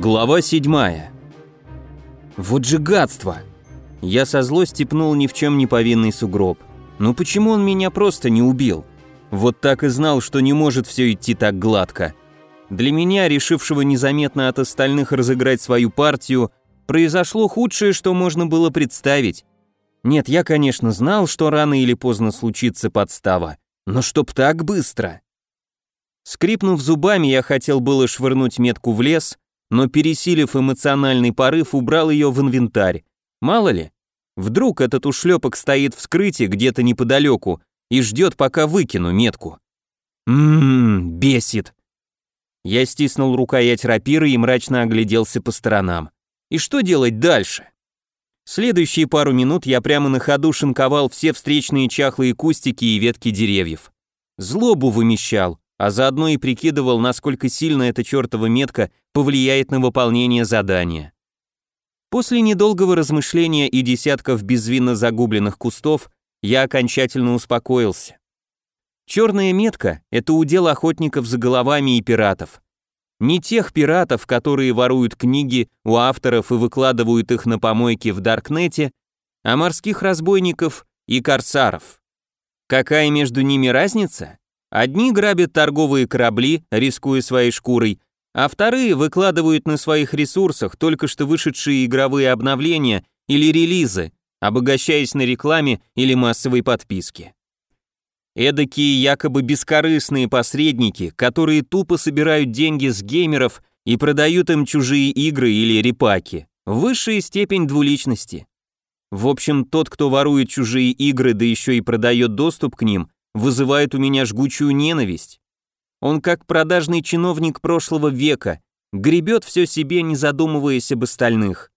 Глава 7. Вот же гадство. Я со злости пнул ни в чем не повинный сугроб. Ну почему он меня просто не убил? Вот так и знал, что не может все идти так гладко. Для меня, решившего незаметно от остальных разыграть свою партию, произошло худшее, что можно было представить. Нет, я, конечно, знал, что рано или поздно случится подстава, но чтоб так быстро. Скрипнув зубами, я хотел было швырнуть метку в лес, но пересилив эмоциональный порыв, убрал ее в инвентарь. Мало ли, вдруг этот ушлепок стоит в скрытии где-то неподалеку и ждет, пока выкину метку. Ммм, бесит. Я стиснул рукоять рапиры и мрачно огляделся по сторонам. И что делать дальше? Следующие пару минут я прямо на ходу шинковал все встречные чахлые кустики и ветки деревьев. Злобу вымещал, а заодно и прикидывал, насколько сильно эта чертова метка повлияет на выполнение задания. После недолгого размышления и десятков безвинно загубленных кустов я окончательно успокоился. Черная метка — это удел охотников за головами и пиратов. Не тех пиратов, которые воруют книги у авторов и выкладывают их на помойки в Даркнете, а морских разбойников и корсаров. Какая между ними разница? Одни грабят торговые корабли, рискуя своей шкурой, а вторые выкладывают на своих ресурсах только что вышедшие игровые обновления или релизы, обогащаясь на рекламе или массовой подписке. Эдакие якобы бескорыстные посредники, которые тупо собирают деньги с геймеров и продают им чужие игры или репаки. Высшая степень двуличности. В общем, тот, кто ворует чужие игры, да еще и продает доступ к ним, вызывает у меня жгучую ненависть. Он как продажный чиновник прошлого века, гребет все себе, не задумываясь об остальных.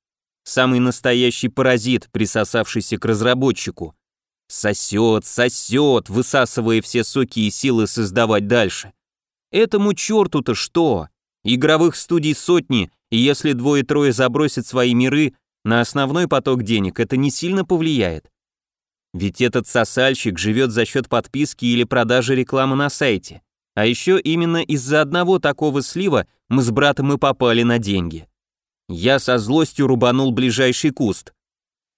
Самый настоящий паразит, присосавшийся к разработчику. Сосет, сосет, высасывая все соки и силы создавать дальше. Этому черту-то что? Игровых студий сотни, и если двое-трое забросят свои миры, на основной поток денег это не сильно повлияет. Ведь этот сосальщик живет за счет подписки или продажи рекламы на сайте. А еще именно из-за одного такого слива мы с братом и попали на деньги. Я со злостью рубанул ближайший куст.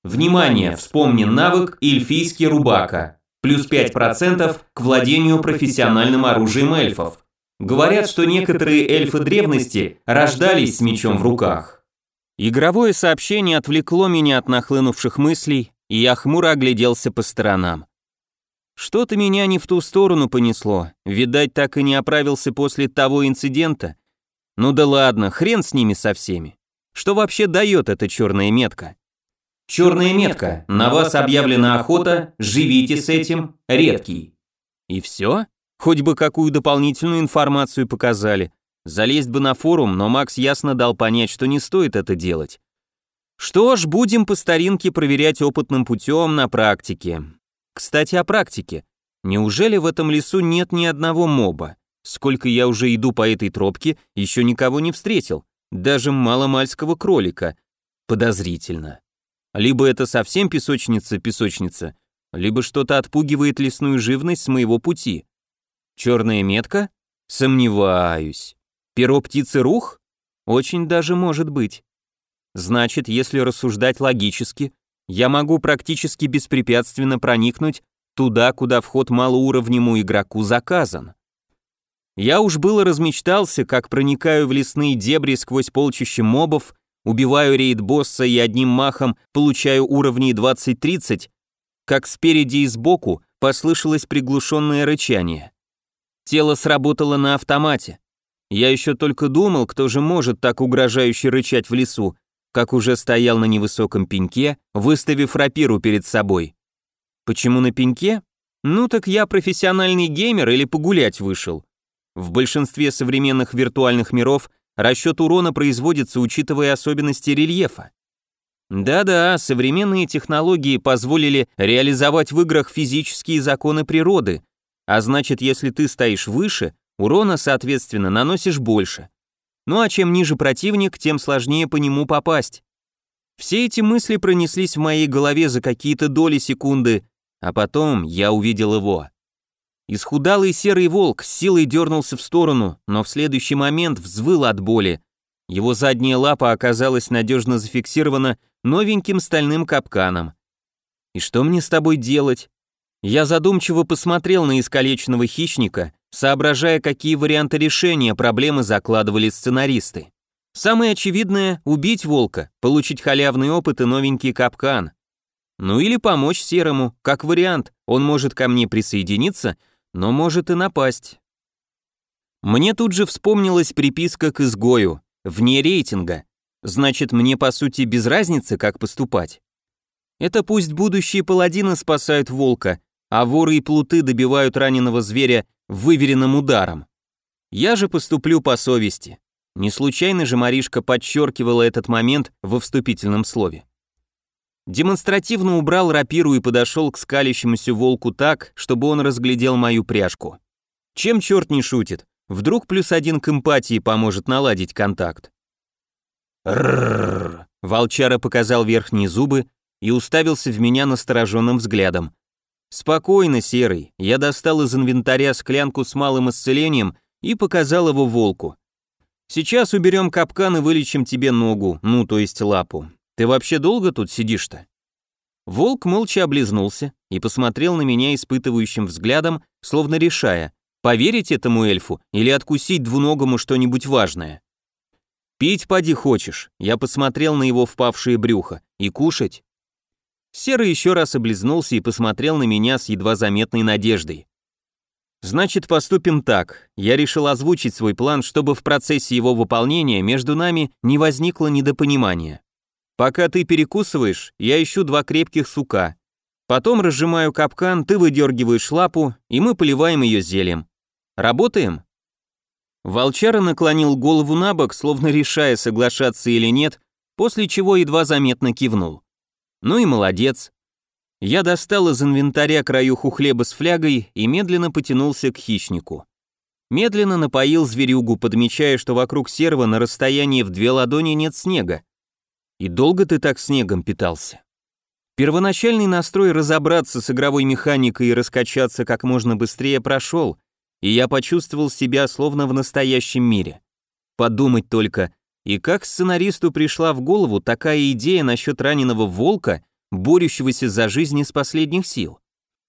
Внимание, вспомни навык эльфийский рубака. Плюс 5% к владению профессиональным оружием эльфов. Говорят, что некоторые эльфы древности рождались с мечом в руках. Игровое сообщение отвлекло меня от нахлынувших мыслей, и я хмуро огляделся по сторонам. Что-то меня не в ту сторону понесло, видать, так и не оправился после того инцидента. Ну да ладно, хрен с ними со всеми. Что вообще дает эта черная метка? Черная метка, на вас объявлена охота, живите с этим, редкий. И все? Хоть бы какую дополнительную информацию показали. Залезть бы на форум, но Макс ясно дал понять, что не стоит это делать. Что ж, будем по старинке проверять опытным путем на практике. Кстати, о практике. Неужели в этом лесу нет ни одного моба? Сколько я уже иду по этой тропке, еще никого не встретил. Даже маломальского кролика. Подозрительно. Либо это совсем песочница-песочница, либо что-то отпугивает лесную живность с моего пути. Черная метка? Сомневаюсь. Перо птицы рух? Очень даже может быть. Значит, если рассуждать логически, я могу практически беспрепятственно проникнуть туда, куда вход малоуровнему игроку заказан. Я уж было размечтался, как проникаю в лесные дебри сквозь полчища мобов, убиваю рейд-босса и одним махом получаю уровней 20-30, как спереди и сбоку послышалось приглушенное рычание. Тело сработало на автомате. Я еще только думал, кто же может так угрожающе рычать в лесу, как уже стоял на невысоком пеньке, выставив рапиру перед собой. Почему на пеньке? Ну так я профессиональный геймер или погулять вышел. В большинстве современных виртуальных миров расчет урона производится, учитывая особенности рельефа. Да-да, современные технологии позволили реализовать в играх физические законы природы, а значит, если ты стоишь выше, урона, соответственно, наносишь больше. Ну а чем ниже противник, тем сложнее по нему попасть. Все эти мысли пронеслись в моей голове за какие-то доли секунды, а потом я увидел его. Исхудалый серый волк с силой дернулся в сторону, но в следующий момент взвыл от боли. Его задняя лапа оказалась надежно зафиксирована новеньким стальным капканом. «И что мне с тобой делать?» Я задумчиво посмотрел на искалеченного хищника, соображая, какие варианты решения проблемы закладывали сценаристы. Самое очевидное – убить волка, получить халявный опыт и новенький капкан. Ну или помочь Серому, как вариант, он может ко мне присоединиться, но может и напасть. Мне тут же вспомнилась приписка к изгою, вне рейтинга. Значит, мне по сути без разницы, как поступать. Это пусть будущие паладины спасают волка, а воры и плуты добивают раненого зверя выверенным ударом. Я же поступлю по совести. Не случайно же Маришка подчеркивала этот момент во вступительном слове. Демонстративно убрал рапиру и подошел к скалящемуся волку так, чтобы он разглядел мою пряжку. Чем черт не шутит? Вдруг плюс один к эмпатии поможет наладить контакт. Волчара показал верхние зубы и уставился в меня настороженным взглядом. «Спокойно, Серый». Я достал из инвентаря склянку с малым исцелением и показал его волку. «Сейчас уберем капкан и вылечим тебе ногу, ну, то есть лапу. Ты вообще долго тут сидишь-то?» Волк молча облизнулся и посмотрел на меня испытывающим взглядом, словно решая, поверить этому эльфу или откусить двуногому что-нибудь важное. «Пить поди хочешь», я посмотрел на его впавшее брюхо, «и кушать?» Серый еще раз облизнулся и посмотрел на меня с едва заметной надеждой. Значит, поступим так. Я решил озвучить свой план, чтобы в процессе его выполнения между нами не возникло недопонимания. Пока ты перекусываешь, я ищу два крепких сука. Потом разжимаю капкан, ты выдергиваешь лапу, и мы поливаем ее зельем. Работаем? Волчара наклонил голову на бок, словно решая, соглашаться или нет, после чего едва заметно кивнул. Ну и молодец. Я достал из инвентаря краюху хлеба с флягой и медленно потянулся к хищнику. Медленно напоил зверюгу, подмечая, что вокруг серва на расстоянии в две ладони нет снега. И долго ты так снегом питался? Первоначальный настрой разобраться с игровой механикой и раскачаться как можно быстрее прошел, и я почувствовал себя словно в настоящем мире. Подумать только, и как сценаристу пришла в голову такая идея насчет раненого волка, борющегося за жизнь из последних сил?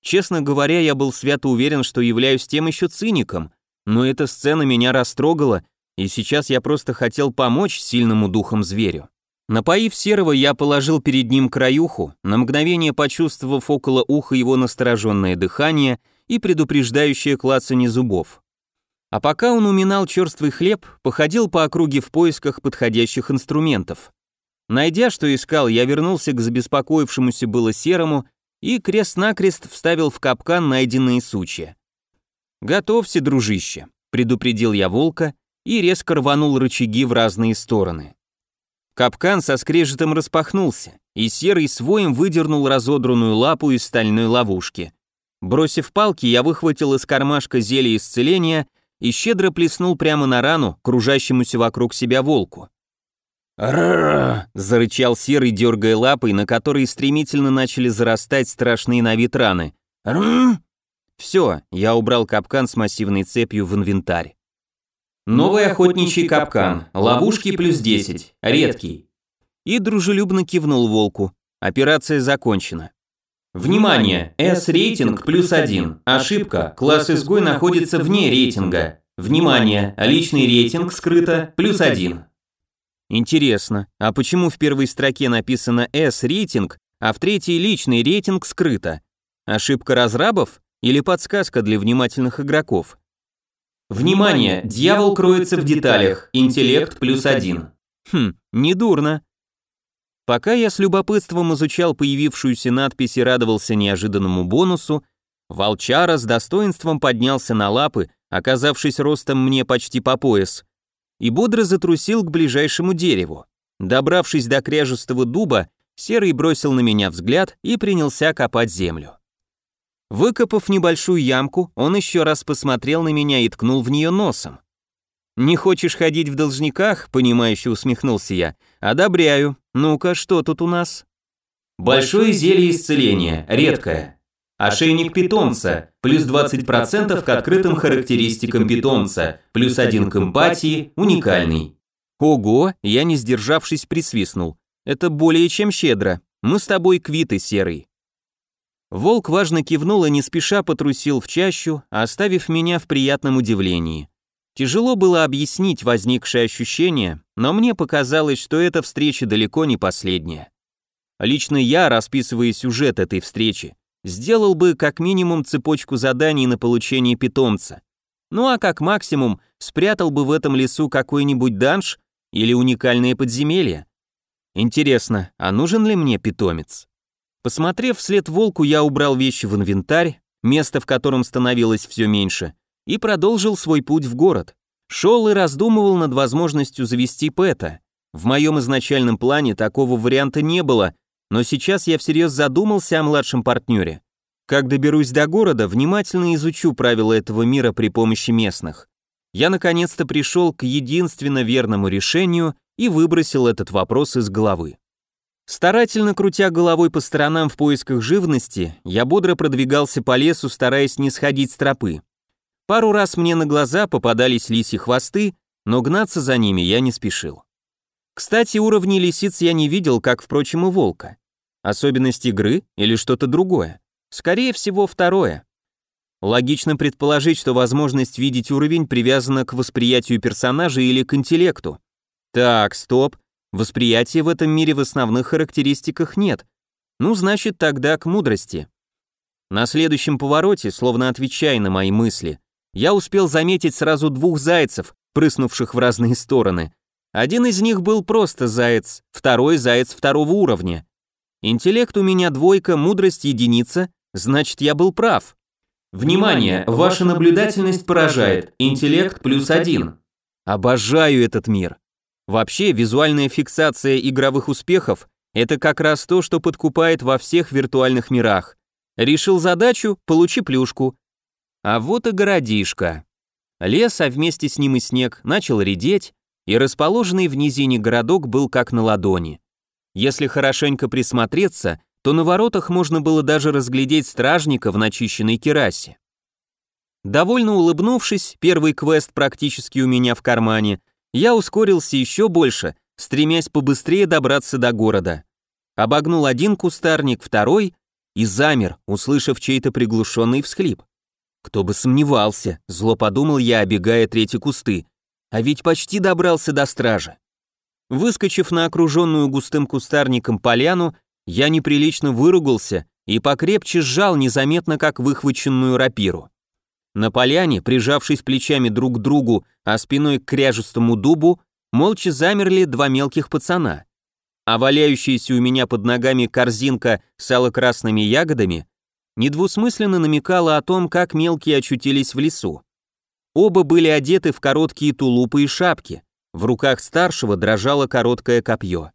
Честно говоря, я был свято уверен, что являюсь тем еще циником, но эта сцена меня растрогала, и сейчас я просто хотел помочь сильному духом зверю. Напоив серого, я положил перед ним краюху, на мгновение почувствовав около уха его настороженное дыхание и предупреждающее клацанье зубов. А пока он уминал черствый хлеб, походил по округе в поисках подходящих инструментов. Найдя, что искал, я вернулся к забеспокоившемуся было серому и крест-накрест вставил в капкан найденные сучья. «Готовься, дружище», — предупредил я волка и резко рванул рычаги в разные стороны. Капкан со скрежетом распахнулся, и серый своим выдернул разодранную лапу из стальной ловушки. Бросив палки, я выхватил из кармашка зелье исцеления и щедро плеснул прямо на рану, кружащемуся вокруг себя волку. «Ррррр!» – зарычал серый, дергая лапой, на которые стремительно начали зарастать страшные на вид раны. «Ррррр!» Все, я убрал капкан с массивной цепью в инвентарь. Новый охотничий капкан, ловушки плюс 10, редкий. И дружелюбно кивнул волку. Операция закончена. Внимание! S-рейтинг плюс один. Ошибка. Класс изгой находится вне рейтинга. Внимание! Личный рейтинг скрыто плюс один. Интересно, а почему в первой строке написано S-рейтинг, а в третьей личный рейтинг скрыто? Ошибка разрабов или подсказка для внимательных игроков? Внимание! Дьявол кроется в деталях. Интеллект плюс один. Хм, недурно. Пока я с любопытством изучал появившуюся надпись и радовался неожиданному бонусу, волчара с достоинством поднялся на лапы, оказавшись ростом мне почти по пояс, и бодро затрусил к ближайшему дереву. Добравшись до кряжестого дуба, Серый бросил на меня взгляд и принялся копать землю. Выкопав небольшую ямку, он еще раз посмотрел на меня и ткнул в нее носом. «Не хочешь ходить в должниках?» — понимающе усмехнулся я. «Одобряю. Ну-ка, что тут у нас?» Большое зелье исцеления, редкое. Ошейник питомца, плюс 20% к открытым характеристикам питомца, плюс 1 к эмпатии, уникальный. Ого, я не сдержавшись присвистнул. Это более чем щедро. Мы с тобой квиты, серый. Волк важно кивнул и не спеша потрусил в чащу, оставив меня в приятном удивлении. Тяжело было объяснить возникшее ощущение, но мне показалось, что эта встреча далеко не последняя. Лично я, расписывая сюжет этой встречи, сделал бы как минимум цепочку заданий на получение питомца. Ну а как максимум спрятал бы в этом лесу какой-нибудь данж или уникальное подземелье. Интересно, а нужен ли мне питомец? Посмотрев вслед волку, я убрал вещи в инвентарь, место в котором становилось все меньше, и продолжил свой путь в город. Шел и раздумывал над возможностью завести пэта. В моем изначальном плане такого варианта не было, но сейчас я всерьез задумался о младшем партнере. Как доберусь до города, внимательно изучу правила этого мира при помощи местных. Я наконец-то пришел к единственно верному решению и выбросил этот вопрос из головы. Старательно крутя головой по сторонам в поисках живности, я бодро продвигался по лесу, стараясь не сходить с тропы. Пару раз мне на глаза попадались лисьи хвосты, но гнаться за ними я не спешил. Кстати, уровни лисиц я не видел, как, впрочем, и волка. Особенность игры или что-то другое? Скорее всего, второе. Логично предположить, что возможность видеть уровень привязана к восприятию персонажа или к интеллекту. Так, стоп, Восприятия в этом мире в основных характеристиках нет. Ну, значит, тогда к мудрости. На следующем повороте, словно отвечая на мои мысли, я успел заметить сразу двух зайцев, прыснувших в разные стороны. Один из них был просто заяц, второй заяц второго уровня. Интеллект у меня двойка, мудрость единица, значит, я был прав. Внимание, ваша наблюдательность поражает, интеллект плюс один. Обожаю этот мир. Вообще, визуальная фиксация игровых успехов – это как раз то, что подкупает во всех виртуальных мирах. Решил задачу – получи плюшку. А вот и городишко. Лес, а вместе с ним и снег, начал редеть, и расположенный в низине городок был как на ладони. Если хорошенько присмотреться, то на воротах можно было даже разглядеть стражника в начищенной керасе. Довольно улыбнувшись, первый квест практически у меня в кармане – я ускорился еще больше, стремясь побыстрее добраться до города. Обогнул один кустарник, второй и замер, услышав чей-то приглушенный всхлип. Кто бы сомневался, зло подумал я, обегая третьи кусты, а ведь почти добрался до стражи. Выскочив на окруженную густым кустарником поляну, я неприлично выругался и покрепче сжал незаметно как выхваченную рапиру. На поляне, прижавшись плечами друг к другу, а спиной к кряжестому дубу, молча замерли два мелких пацана. А валяющаяся у меня под ногами корзинка с алокрасными ягодами недвусмысленно намекала о том, как мелкие очутились в лесу. Оба были одеты в короткие тулупы и шапки, в руках старшего дрожало короткое копье.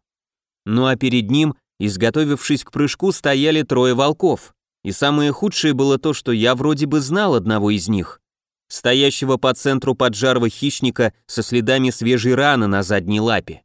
Ну а перед ним, изготовившись к прыжку, стояли трое волков. И самое худшее было то, что я вроде бы знал одного из них, стоящего по центру поджарого хищника со следами свежей раны на задней лапе.